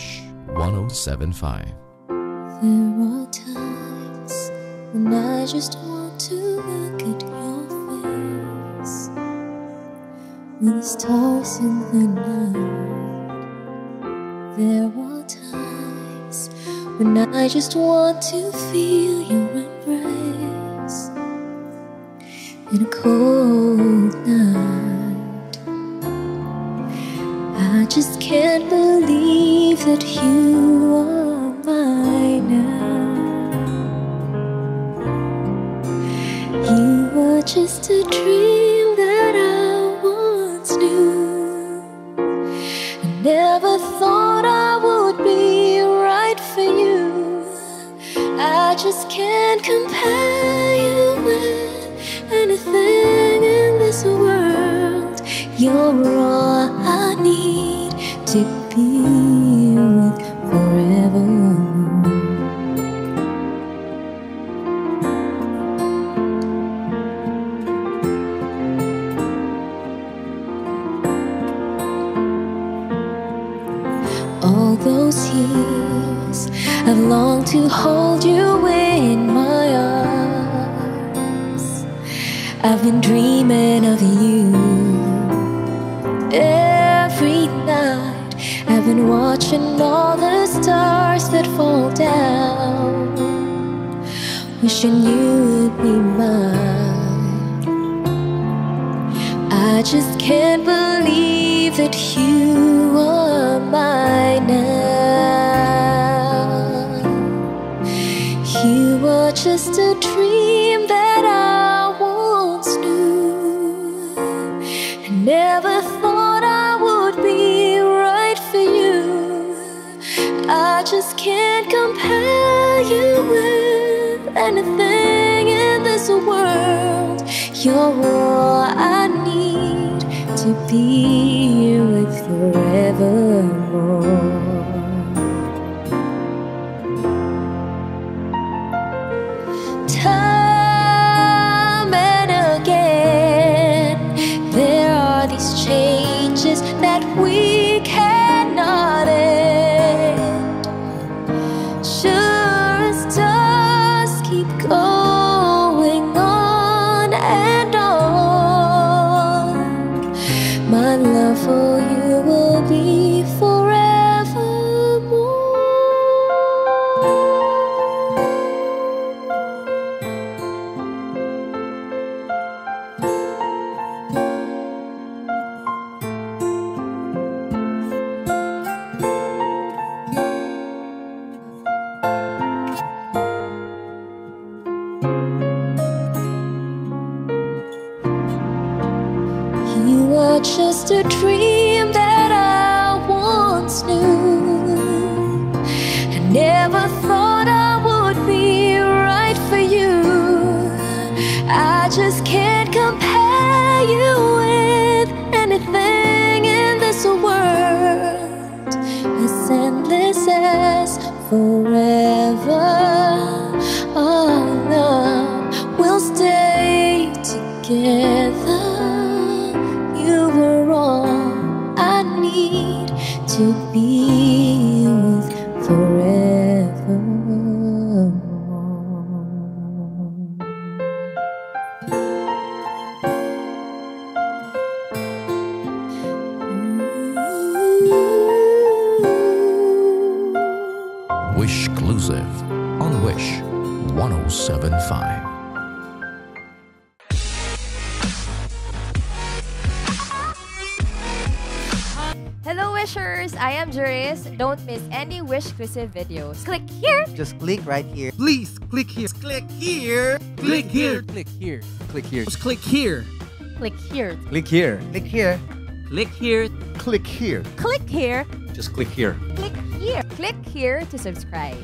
Wish 1075. There are times when I just want to look at your face with the stars in the night. There are times when I just want to feel your embrace in a cold night. I just can't believe that you are mine now. You were just a dream that I once knew. I never thought I would be right for you. I just can't compare you with anything in this world. You're all I need to I've longed to hold you in my arms. I've been dreaming of you every night. I've been watching all the stars that fall down, wishing you would be mine. I just can't believe that you are mine now. You were just a dream that I once knew. I never thought I would be right for you. I just can't compare you with anything in this world. You're all I to be here with forevermore. Time and again, there are these changes that we cannot end. Sure as stars keep going a dream that I once knew. I never thought I would be right for you. I just can't compare you with anything in this world as endless as forever. Oh, Our love will stay together. Need to be Hello Wishers! I am Juris. Don't miss any Wish exclusive videos. Click here! Just click right here. Please click here. Click here. Click here. Click here. Click here. Just click here. Click here. Click here. Click here. Click here. Click here. Click here. Just click here. Click here. Click here to subscribe.